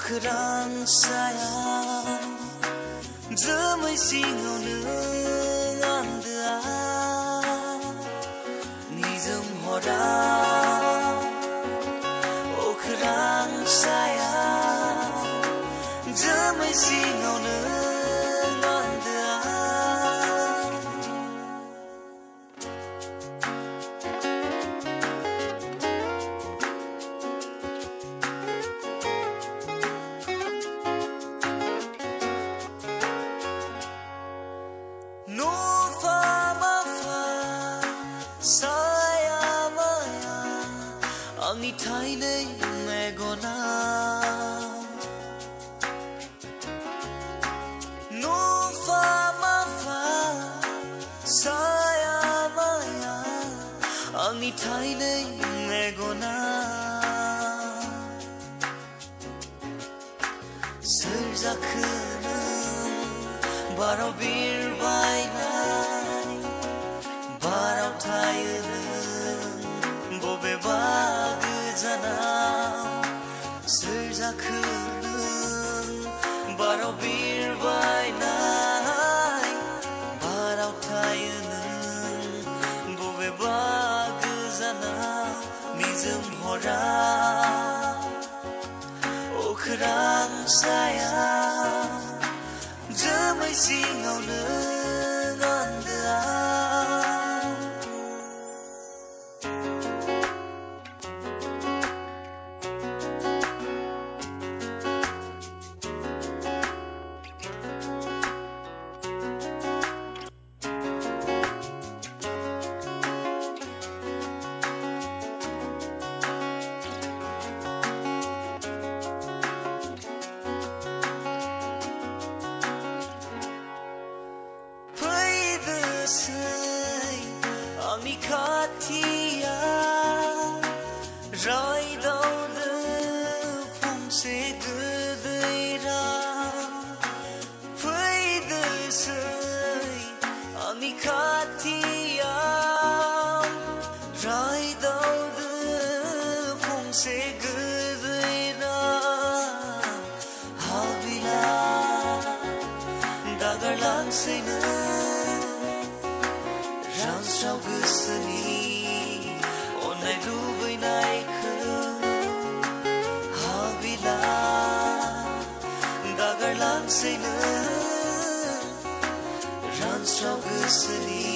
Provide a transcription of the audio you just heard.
Bukrang sayang Zamay singaw ng anda Nizam hora Bukrang sayang Zamay singaw आंनि थाइनै मेगना नुफा माफा साया माया आंनि थाइनै मेगना सोर जाखो नों बाराव बिरबायनाय Bana bir baynay Bana tayının Bu veba güzana Mizim hora Okran saya Dımı sinonun रायदावदो फंसे गोदै राव फैदोसै आंनि खाथियाव रायदावदो फंसे गोदै राव हाबिला दागारलांसै stronger city.